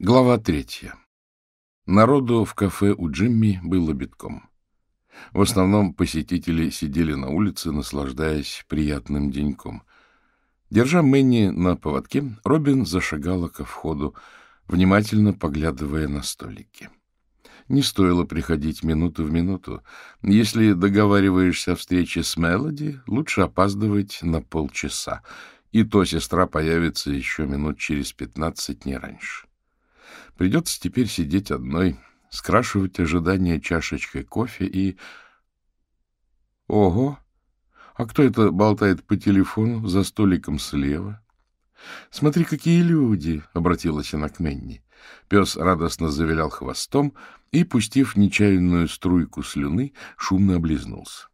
Глава третья. Народу в кафе у Джимми было битком. В основном посетители сидели на улице, наслаждаясь приятным деньком. Держа Мэнни на поводке, Робин зашагала ко входу, внимательно поглядывая на столики. Не стоило приходить минуту в минуту. Если договариваешься о встрече с Мелоди, лучше опаздывать на полчаса, и то сестра появится еще минут через пятнадцать, не раньше. Придется теперь сидеть одной, скрашивать ожидания чашечкой кофе и... Ого! А кто это болтает по телефону за столиком слева? Смотри, какие люди! — обратилась она к Менни. Пес радостно завилял хвостом и, пустив нечаянную струйку слюны, шумно облизнулся.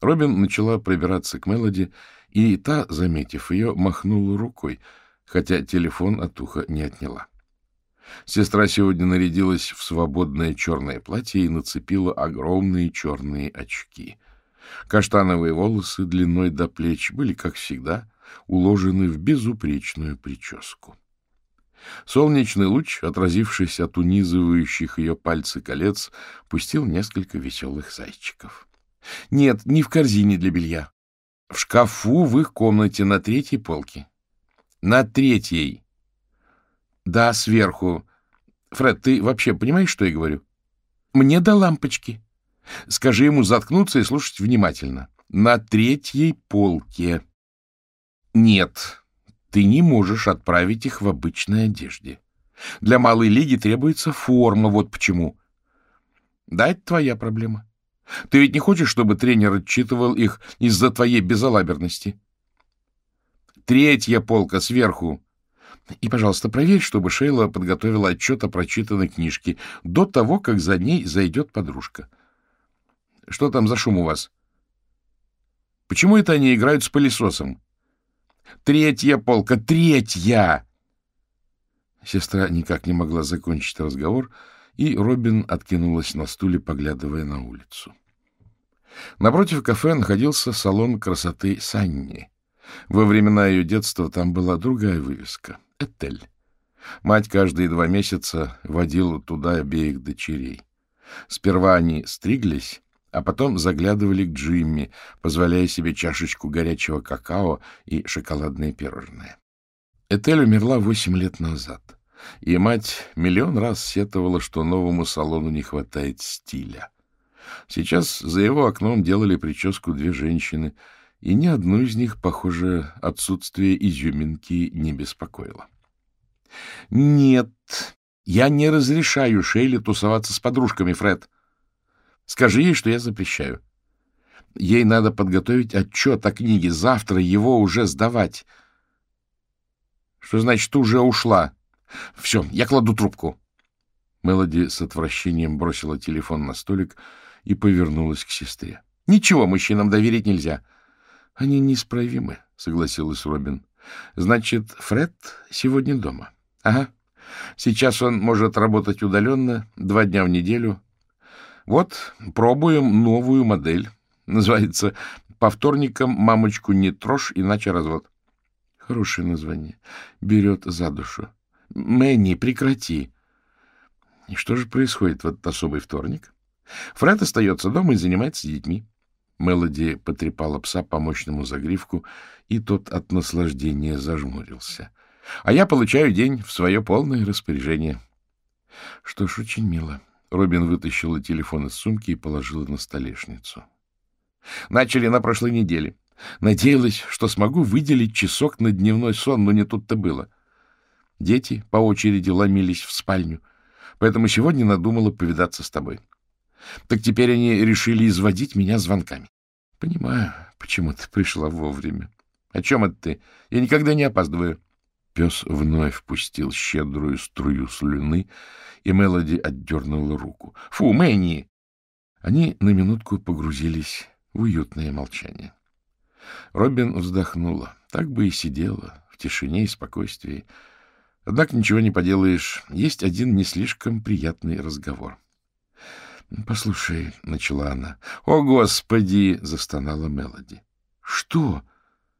Робин начала пробираться к Мелоди, и та, заметив ее, махнула рукой, хотя телефон от уха не отняла. Сестра сегодня нарядилась в свободное черное платье и нацепила огромные черные очки. Каштановые волосы длиной до плеч были, как всегда, уложены в безупречную прическу. Солнечный луч, отразившись от унизывающих ее пальцы колец, пустил несколько веселых зайчиков. Нет, не в корзине для белья. В шкафу в их комнате на третьей полке. На третьей. Да, сверху. Фред, ты вообще понимаешь, что я говорю? Мне до лампочки. Скажи ему заткнуться и слушать внимательно. На третьей полке. Нет, ты не можешь отправить их в обычной одежде. Для малой лиги требуется форма, вот почему. Да, это твоя проблема. Ты ведь не хочешь, чтобы тренер отчитывал их из-за твоей безалаберности? Третья полка сверху. И, пожалуйста, проверь, чтобы Шейла подготовила отчет о прочитанной книжке до того, как за ней зайдет подружка. Что там за шум у вас? Почему это они играют с пылесосом? Третья полка, третья! Сестра никак не могла закончить разговор, и Робин откинулась на стуле, поглядывая на улицу. Напротив кафе находился салон красоты Санни. Во времена ее детства там была другая вывеска — Этель. Мать каждые два месяца водила туда обеих дочерей. Сперва они стриглись, а потом заглядывали к Джимми, позволяя себе чашечку горячего какао и шоколадное пирожное. Этель умерла восемь лет назад, и мать миллион раз сетовала, что новому салону не хватает стиля. Сейчас за его окном делали прическу две женщины — и ни одну из них, похоже, отсутствие изюминки не беспокоило. — Нет, я не разрешаю Шейле тусоваться с подружками, Фред. Скажи ей, что я запрещаю. Ей надо подготовить отчет о книге, завтра его уже сдавать. — Что значит, уже ушла? — Все, я кладу трубку. Мелоди с отвращением бросила телефон на столик и повернулась к сестре. — Ничего мужчинам доверить нельзя. —— Они неисправимы, — согласилась Робин. — Значит, Фред сегодня дома? — Ага. Сейчас он может работать удаленно, два дня в неделю. Вот, пробуем новую модель. Называется «По вторникам мамочку не трожь, иначе развод». Хорошее название. Берет за душу. Мэнни, прекрати. И что же происходит в этот особый вторник? Фред остается дома и занимается детьми. Мелоди потрепала пса по мощному загривку, и тот от наслаждения зажмурился. А я получаю день в свое полное распоряжение. Что ж, очень мило. Робин вытащила телефон из сумки и положила на столешницу. Начали на прошлой неделе. Надеялась, что смогу выделить часок на дневной сон, но не тут-то было. Дети по очереди ломились в спальню, поэтому сегодня надумала повидаться с тобой. — так теперь они решили изводить меня звонками. — Понимаю, почему ты пришла вовремя. — О чем это ты? Я никогда не опаздываю. Пес вновь впустил щедрую струю слюны, и Мелоди отдернула руку. — Фу, Мэнни! Они на минутку погрузились в уютное молчание. Робин вздохнула. Так бы и сидела, в тишине и спокойствии. Однако ничего не поделаешь. Есть один не слишком приятный разговор. —— Послушай, — начала она. — О, Господи! — застонала Мелоди. — Что?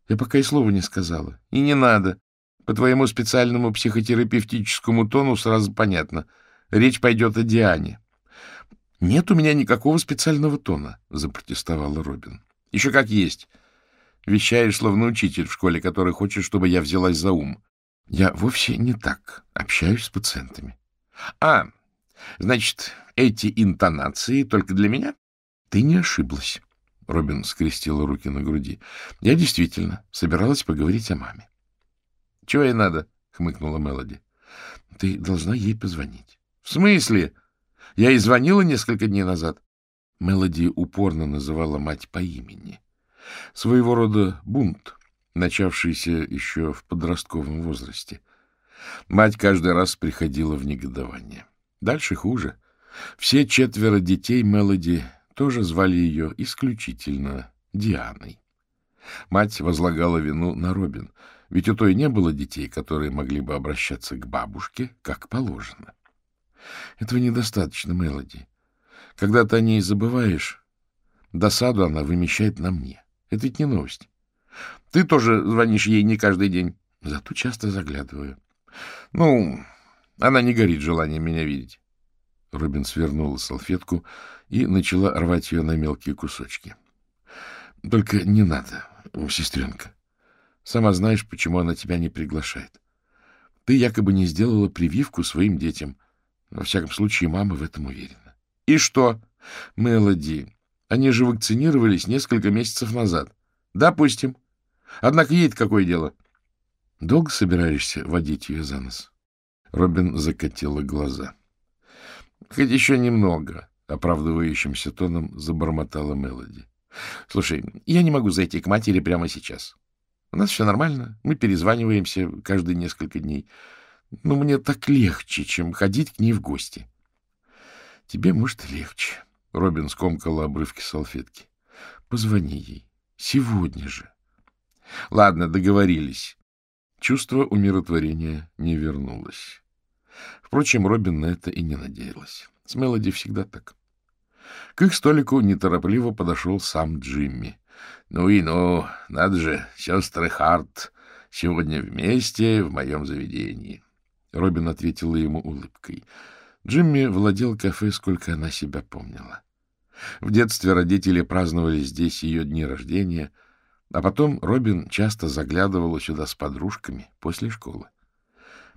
Я пока и слова не сказала. И не надо. По твоему специальному психотерапевтическому тону сразу понятно. Речь пойдет о Диане. — Нет у меня никакого специального тона, — запротестовала Робин. — Еще как есть. Вещаешь, словно учитель в школе, который хочет, чтобы я взялась за ум. Я вовсе не так общаюсь с пациентами. — А, значит, эти интонации только для меня? Ты не ошиблась. Робин скрестила руки на груди. Я действительно собиралась поговорить о маме. — Чего ей надо? — хмыкнула Мелоди. — Ты должна ей позвонить. — В смысле? Я и звонила несколько дней назад. Мелоди упорно называла мать по имени. Своего рода бунт, начавшийся еще в подростковом возрасте. Мать каждый раз приходила в негодование. Дальше хуже. Все четверо детей Мелоди тоже звали ее исключительно Дианой. Мать возлагала вину на Робин, ведь у той не было детей, которые могли бы обращаться к бабушке, как положено. Этого недостаточно, Мелоди. Когда ты о ней забываешь, досаду она вымещает на мне. Это ведь не новость. Ты тоже звонишь ей не каждый день. Зато часто заглядываю. Ну, она не горит желанием меня видеть. Робин свернула салфетку и начала рвать ее на мелкие кусочки. — Только не надо, сестренка. Сама знаешь, почему она тебя не приглашает. Ты якобы не сделала прививку своим детям. Во всяком случае, мама в этом уверена. — И что? — Мелоди, они же вакцинировались несколько месяцев назад. — Допустим. Однако ей какое дело? — Долго собираешься водить ее за нос? Робин закатила глаза. — Хоть еще немного, — оправдывающимся тоном забормотала Мелоди. — Слушай, я не могу зайти к матери прямо сейчас. У нас все нормально, мы перезваниваемся каждые несколько дней. Но мне так легче, чем ходить к ней в гости. — Тебе, может, легче. Робин скомкала обрывки салфетки. — Позвони ей. Сегодня же. — Ладно, договорились. Чувство умиротворения не вернулось. Впрочем, Робин на это и не надеялась. С Мелоди всегда так. К их столику неторопливо подошел сам Джимми. — Ну и ну, надо же, сестры Харт, сегодня вместе в моем заведении. Робин ответила ему улыбкой. Джимми владел кафе, сколько она себя помнила. В детстве родители праздновали здесь ее дни рождения, а потом Робин часто заглядывала сюда с подружками после школы.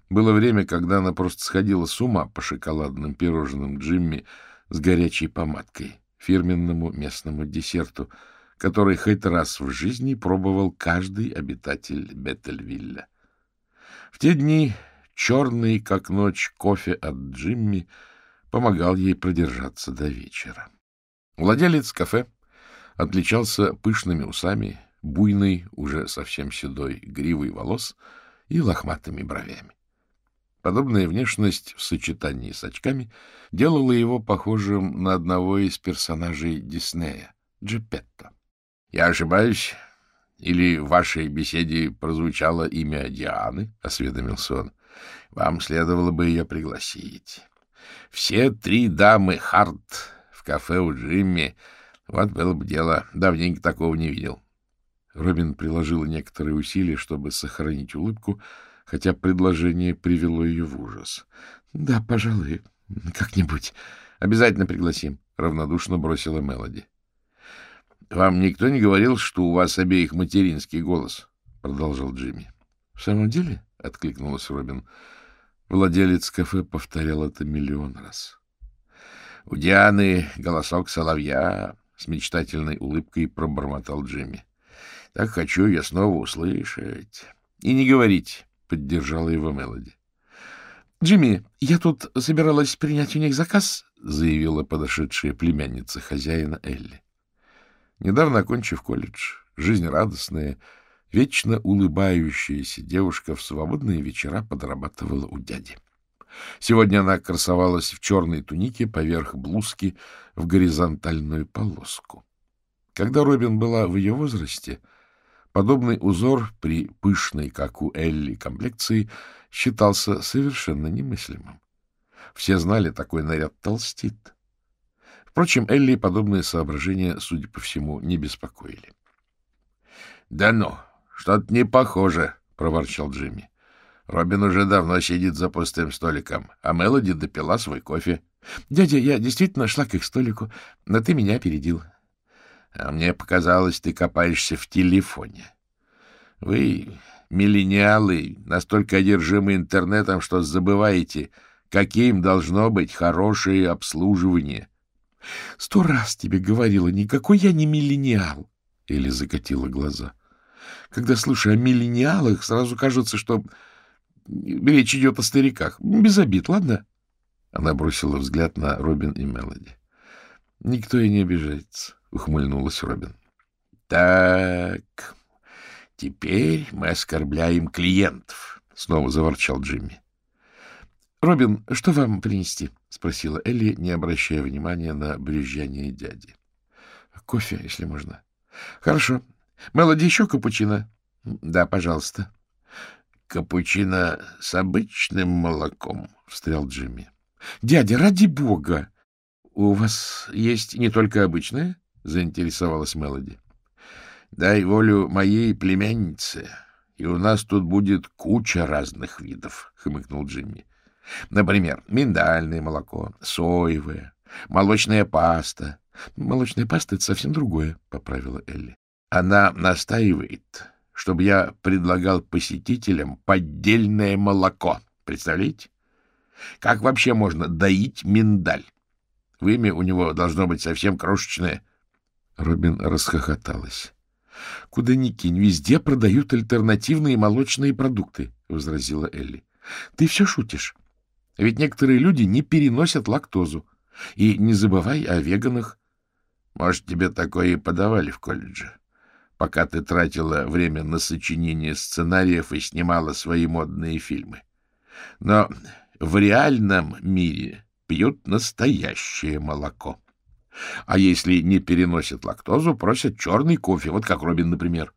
Было время, когда она просто сходила с ума по шоколадным пирожным Джимми с горячей помадкой, фирменному местному десерту, который хоть раз в жизни пробовал каждый обитатель Беттельвилля. В те дни черный, как ночь, кофе от Джимми помогал ей продержаться до вечера. Владелец кафе отличался пышными усами, буйной, уже совсем седой гривой волос и лохматыми бровями. Подобная внешность в сочетании с очками делала его похожим на одного из персонажей Диснея — Джепетто. — Я ошибаюсь? Или в вашей беседе прозвучало имя Дианы? — осведомился он. — Вам следовало бы ее пригласить. Все три дамы Харт в кафе у Джимми. Вот было бы дело. Давненько такого не видел. Робин приложил некоторые усилия, чтобы сохранить улыбку, — хотя предложение привело ее в ужас. — Да, пожалуй, как-нибудь. Обязательно пригласим, — равнодушно бросила Мелоди. — Вам никто не говорил, что у вас обеих материнский голос? — продолжал Джимми. — В самом деле? — откликнулась Робин. Владелец кафе повторял это миллион раз. — У Дианы голосок соловья, — с мечтательной улыбкой пробормотал Джимми. — Так хочу я снова услышать. И не говорить, поддержала его Мелоди. — Джимми, я тут собиралась принять у них заказ, — заявила подошедшая племянница хозяина Элли. Недавно окончив колледж, жизнерадостная, вечно улыбающаяся девушка в свободные вечера подрабатывала у дяди. Сегодня она красовалась в черной тунике поверх блузки в горизонтальную полоску. Когда Робин была в ее возрасте, Подобный узор при пышной, как у Элли, комплекции считался совершенно немыслимым. Все знали, такой наряд толстит. Впрочем, Элли подобные соображения, судя по всему, не беспокоили. — Да ну, что-то не похоже, — проворчал Джимми. Робин уже давно сидит за пустым столиком, а Мелоди допила свой кофе. — Дядя, я действительно шла к их столику, но ты меня опередил. — А мне показалось, ты копаешься в телефоне. Вы, миллениалы, настолько одержимы интернетом, что забываете, каким должно быть хорошее обслуживание. — Сто раз тебе говорила, никакой я не миллениал. Или закатила глаза. Когда слышу о миллениалах, сразу кажется, что речь идет о стариках. Без обид, ладно? Она бросила взгляд на Робин и Мелоди. — Никто и не обижается, — ухмыльнулась Робин. — Так, теперь мы оскорбляем клиентов, — снова заворчал Джимми. — Робин, что вам принести? — спросила Элли, не обращая внимания на брюзжание дяди. — Кофе, если можно. — Хорошо. Мелоди, еще капучино? — Да, пожалуйста. — Капучино с обычным молоком, — встрял Джимми. — Дядя, ради бога! У вас есть не только обычное? — заинтересовалась Мелоди. — Дай волю моей племяннице, и у нас тут будет куча разных видов, — хмыкнул Джимми. — Например, миндальное молоко, соевое, молочная паста. — Молочная паста — это совсем другое, — поправила Элли. Она настаивает, чтобы я предлагал посетителям поддельное молоко. Представляете? Как вообще можно доить миндаль? Вымя у него должно быть совсем крошечное. Робин расхохоталась. — Куда ни кинь, везде продают альтернативные молочные продукты, — возразила Элли. — Ты все шутишь. Ведь некоторые люди не переносят лактозу. И не забывай о веганах. Может, тебе такое и подавали в колледже, пока ты тратила время на сочинение сценариев и снимала свои модные фильмы. Но в реальном мире пьют настоящее молоко. А если не переносят лактозу, просят черный кофе, вот как Робин, например.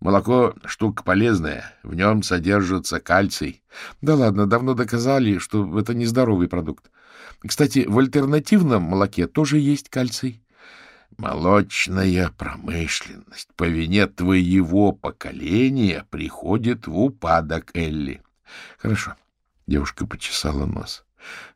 Молоко — штука полезная, в нем содержится кальций. Да ладно, давно доказали, что это нездоровый продукт. Кстати, в альтернативном молоке тоже есть кальций. Молочная промышленность по вине твоего поколения приходит в упадок, Элли. Хорошо. Девушка почесала нос.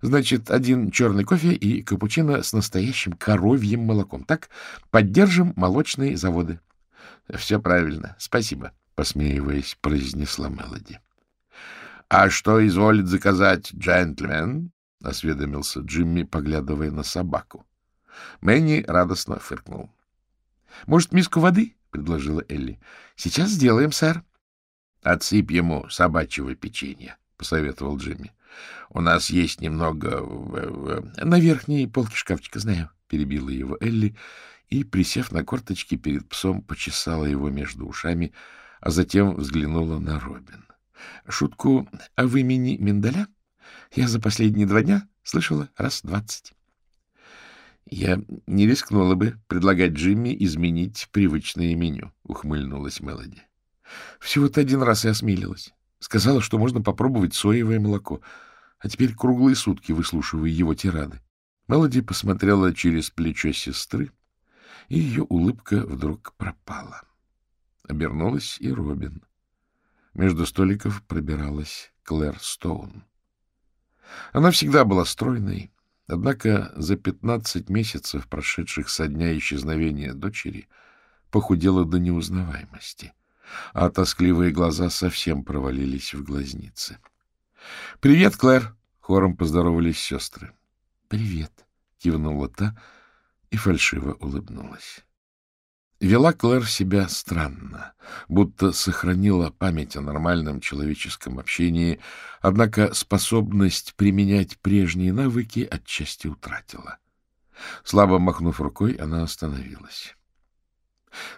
Значит, один черный кофе и капучино с настоящим коровьим молоком. Так, поддержим молочные заводы. — Все правильно. Спасибо, — посмеиваясь, произнесла Мелоди. — А что изволит заказать джентльмен? — осведомился Джимми, поглядывая на собаку. Мэнни радостно фыркнул. — Может, миску воды? — предложила Элли. — Сейчас сделаем, сэр. — Отсыпь ему собачьего печенья, — посоветовал Джимми. — У нас есть немного... На верхней полке шкафчика, знаю, — перебила его Элли и, присев на корточки перед псом, почесала его между ушами, а затем взглянула на Робин. — Шутку о имени Миндаля я за последние два дня слышала раз двадцать. — Я не рискнула бы предлагать Джимми изменить привычное меню, — ухмыльнулась Мелоди. — Всего-то один раз и осмелилась. Сказала, что можно попробовать соевое молоко, а теперь круглые сутки выслушиваю его тирады. Мелоди посмотрела через плечо сестры, и ее улыбка вдруг пропала. Обернулась и Робин. Между столиков пробиралась Клэр Стоун. Она всегда была стройной, однако за пятнадцать месяцев, прошедших со дня исчезновения дочери, похудела до неузнаваемости, а тоскливые глаза совсем провалились в глазницы. — Привет, Клэр! — хором поздоровались сестры. — Привет! — кивнула та и фальшиво улыбнулась. Вела Клэр себя странно, будто сохранила память о нормальном человеческом общении, однако способность применять прежние навыки отчасти утратила. Слабо махнув рукой, она остановилась. —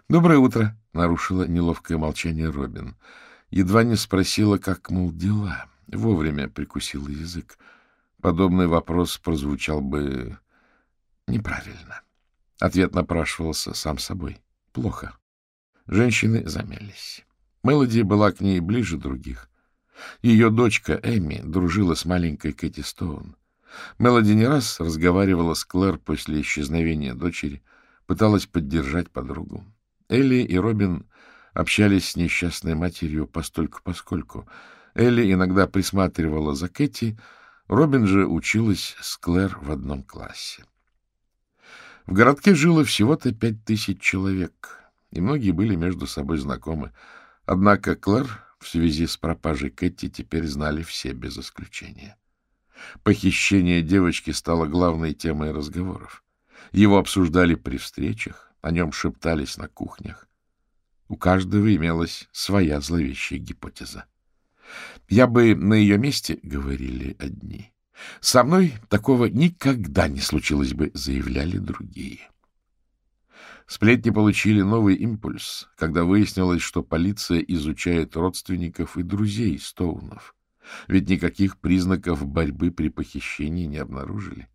Доброе утро! — нарушила неловкое молчание Робин. Едва не спросила, как, мол, дела. Вовремя прикусила язык. Подобный вопрос прозвучал бы неправильно. Ответ напрашивался сам собой. — Плохо. Женщины замялись. Мелоди была к ней ближе других. Ее дочка Эми дружила с маленькой Кэти Стоун. Мелоди не раз разговаривала с Клэр после исчезновения дочери, пыталась поддержать подругу. Элли и Робин общались с несчастной матерью постольку-поскольку. Элли иногда присматривала за Кэти, Робин же училась с Клэр в одном классе. В городке жило всего-то пять тысяч человек, и многие были между собой знакомы. Однако Клэр в связи с пропажей Кэти теперь знали все без исключения. Похищение девочки стало главной темой разговоров. Его обсуждали при встречах, о нем шептались на кухнях. У каждого имелась своя зловещая гипотеза. «Я бы на ее месте, — говорили одни, — со мной такого никогда не случилось бы, — заявляли другие. Сплетни получили новый импульс, когда выяснилось, что полиция изучает родственников и друзей Стоунов. Ведь никаких признаков борьбы при похищении не обнаружили.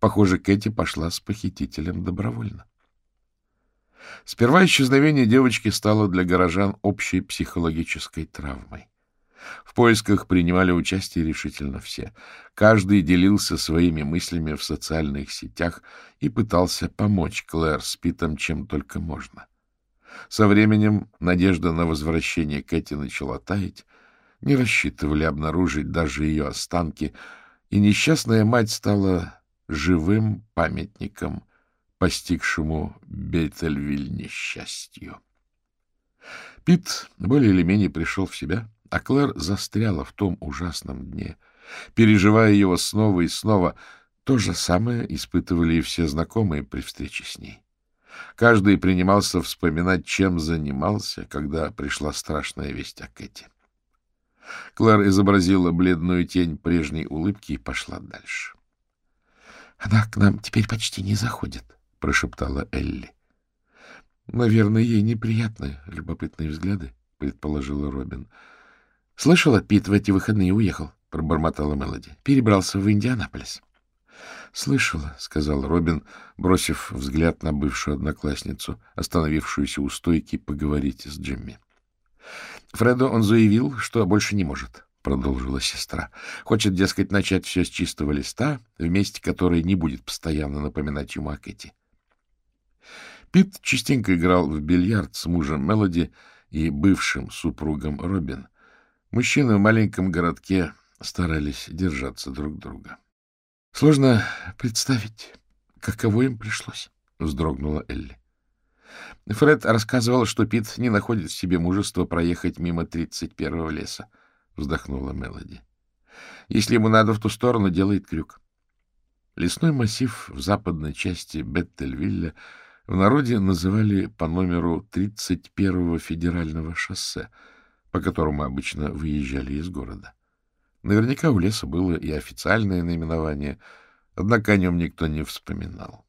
Похоже, Кэти пошла с похитителем добровольно. Сперва исчезновение девочки стало для горожан общей психологической травмой. В поисках принимали участие решительно все. Каждый делился своими мыслями в социальных сетях и пытался помочь Клэр с Питом чем только можно. Со временем надежда на возвращение Кэти начала таять, не рассчитывали обнаружить даже ее останки, и несчастная мать стала живым памятником постигшему Бетельвиль несчастью. Пит более или менее пришел в себя, а Клэр застряла в том ужасном дне, переживая его снова и снова. То же самое испытывали и все знакомые при встрече с ней. Каждый принимался вспоминать, чем занимался, когда пришла страшная весть о Кэти. Клэр изобразила бледную тень прежней улыбки и пошла дальше. — Она к нам теперь почти не заходит, — прошептала Элли. — Наверное, ей неприятны любопытные взгляды, — предположила Робин. — Слышала, Пит в эти выходные уехал, — пробормотала Мелоди. — Перебрался в Индианаполис. — Слышала, — сказал Робин, бросив взгляд на бывшую одноклассницу, остановившуюся у стойки поговорить с Джимми. Фредо он заявил, что больше не может, — продолжила сестра. Хочет, дескать, начать все с чистого листа, вместе которой не будет постоянно напоминать ему о Кэти. Пит частенько играл в бильярд с мужем Мелоди и бывшим супругом Робин. Мужчины в маленьком городке старались держаться друг друга. — Сложно представить, каково им пришлось, — вздрогнула Элли. Фред рассказывал, что Пит не находит в себе мужества проехать мимо тридцать первого леса, — вздохнула Мелоди. Если ему надо в ту сторону, делает крюк. Лесной массив в западной части Беттельвилля в народе называли по номеру 31-го федерального шоссе, по которому обычно выезжали из города. Наверняка у леса было и официальное наименование, однако о нем никто не вспоминал.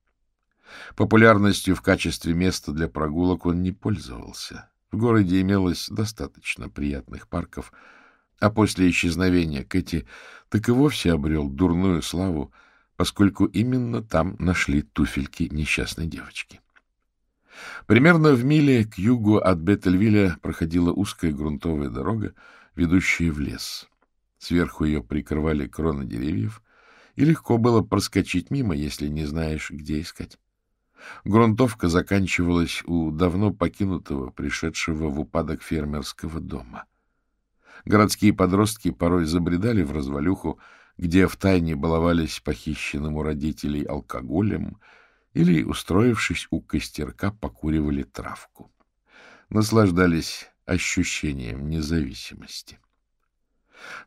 Популярностью в качестве места для прогулок он не пользовался. В городе имелось достаточно приятных парков, а после исчезновения Кэти так и вовсе обрел дурную славу, поскольку именно там нашли туфельки несчастной девочки. Примерно в миле к югу от Беттельвилля проходила узкая грунтовая дорога, ведущая в лес. Сверху ее прикрывали кроны деревьев, и легко было проскочить мимо, если не знаешь, где искать. Грунтовка заканчивалась у давно покинутого, пришедшего в упадок фермерского дома. Городские подростки порой забредали в развалюху, где втайне баловались похищенным у родителей алкоголем или, устроившись у костерка, покуривали травку. Наслаждались ощущением независимости.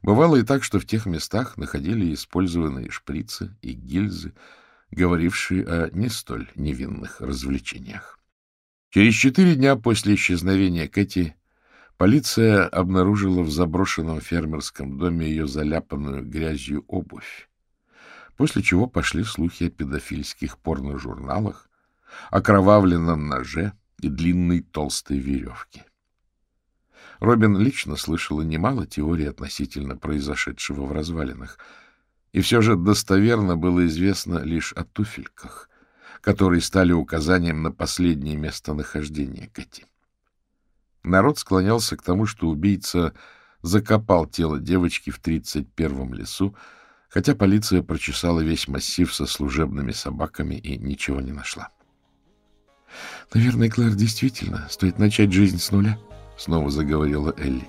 Бывало и так, что в тех местах находили использованные шприцы и гильзы, говорившие о не столь невинных развлечениях. Через четыре дня после исчезновения Кэти полиция обнаружила в заброшенном фермерском доме ее заляпанную грязью обувь после чего пошли слухи о педофильских порножурналах, окровавленном ноже и длинной толстой веревке. Робин лично слышала немало теорий относительно произошедшего в развалинах, и все же достоверно было известно лишь о туфельках, которые стали указанием на последнее местонахождение Кэти. Народ склонялся к тому, что убийца закопал тело девочки в 31-м лесу, хотя полиция прочесала весь массив со служебными собаками и ничего не нашла. — Наверное, Клэр, действительно стоит начать жизнь с нуля, — снова заговорила Элли.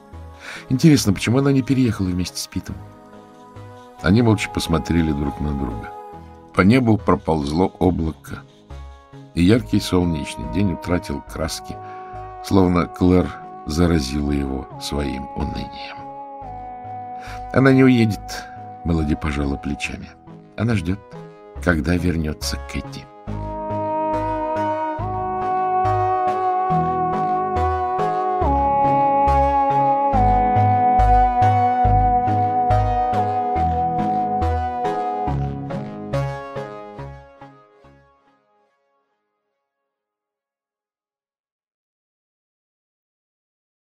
Интересно, почему она не переехала вместе с Питом? Они молча посмотрели друг на друга. По небу проползло облако, и яркий солнечный день утратил краски, словно Клэр заразила его своим унынием. Она не уедет, Мелоди пожала плечами. Она ждет, когда вернется Кэти.